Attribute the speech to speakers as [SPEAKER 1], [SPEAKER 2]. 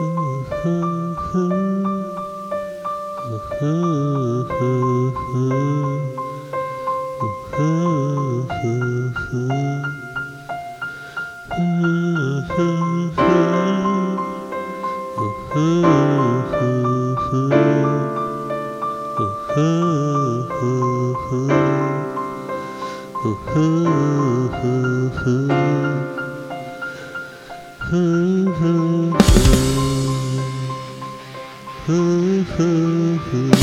[SPEAKER 1] Hmm. 呵呵呵。